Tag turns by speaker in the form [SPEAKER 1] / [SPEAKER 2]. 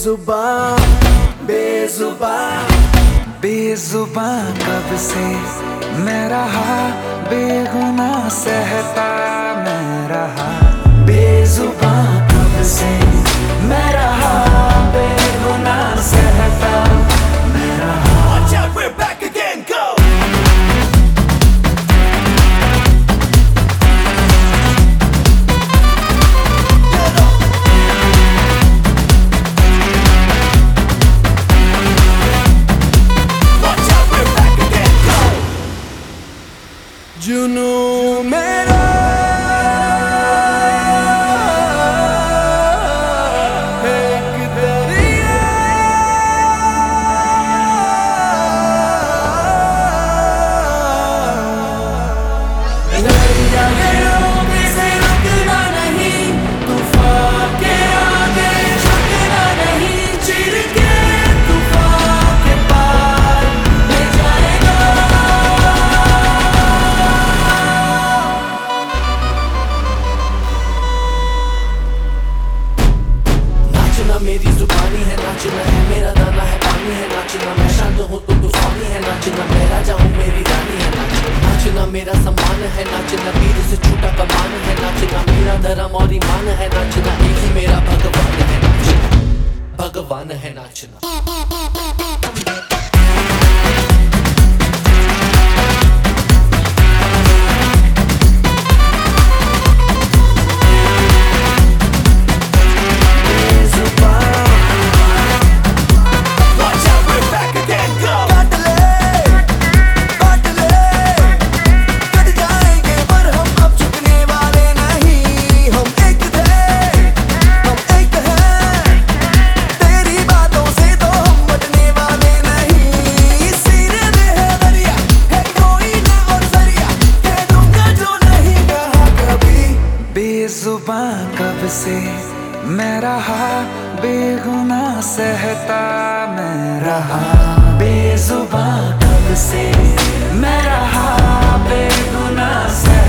[SPEAKER 1] बेजुबा बेजुबा बेजुबा कब से मैं रहा बेगुना सहता
[SPEAKER 2] You know Junumero मेरा सम्मान है, नाचना पीर से छोटा कमान है, नाचना मेरा धर्म और ईमान है, नाचना एक ही मेरा भगवान है, नाचना। भगवान है, नाचना। जुबां कब से मैं रहा? बेगुना सहता मैं रहा।
[SPEAKER 1] बेजुबां कब से मैं रहा? बेगुना सहता